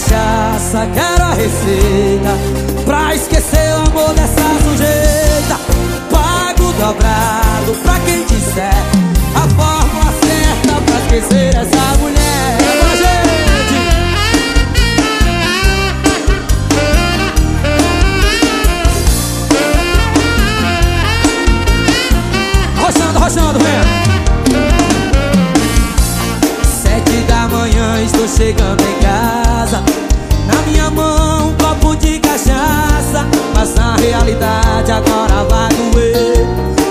cachaça, quero a receita. Pra esquecer o amor dessa sujeita. Pago dobrado pra quem disser A fórmula certa pra esquecer essa cachaça Mas na realidade agora vai doer.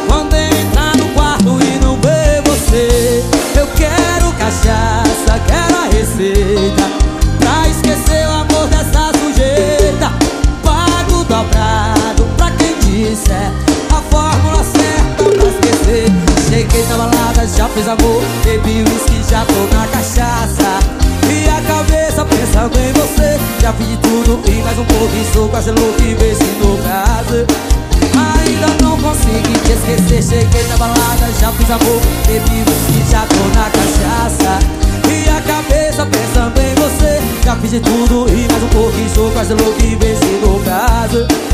Quando entrar no quarto e não ver você Eu quero cachaça, quero a receita. Pra esquecer o amor dessa sujeita Pago dobrado. Pra quem disser A fórmula certa pra esquecer. Cheguei na balada, já fiz amor Bebi uísque, já tô na cachaça. E a cabeça pensando em você Já de tudo e um pouco E sou quase louco e no caso Ainda não consegui te esquecer Cheguei na balada, já fiz amor Bebi uísque, já tô na cachaça. E a cabeça pensando em você Já fiz de tudo e mais um pouco E sou quase louco e no caso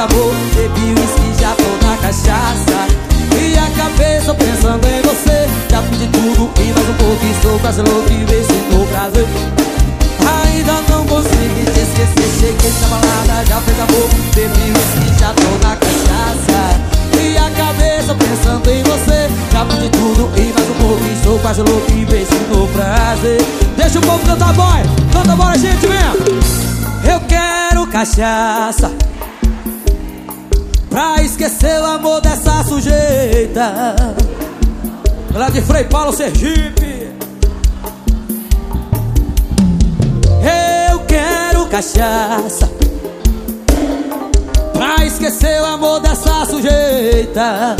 amor Bebi uísque, já tô na cachaça. E a cabeça pensando em você. Já de tudo e mais um pouco Estou quase louco e vê se prazer Ainda não consegui te esquecer. Cheguei na balada, já fiz amor. Bebi uísque, já tô na cachaça. E a cabeça pensando em você. Já de tudo e mais um pouco Estou quase louco e vê se prazer Deixa o povo cantar, boy. Canta, bora, gente, vem! Eu quero cachaça Pra esquecer o amor dessa sujeita. Lá de Frei Paulo, Sergipe. Eu quero cachaça. Pra esquecer o amor dessa sujeita.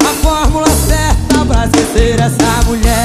A fórmula certa pra esquecer essa mulher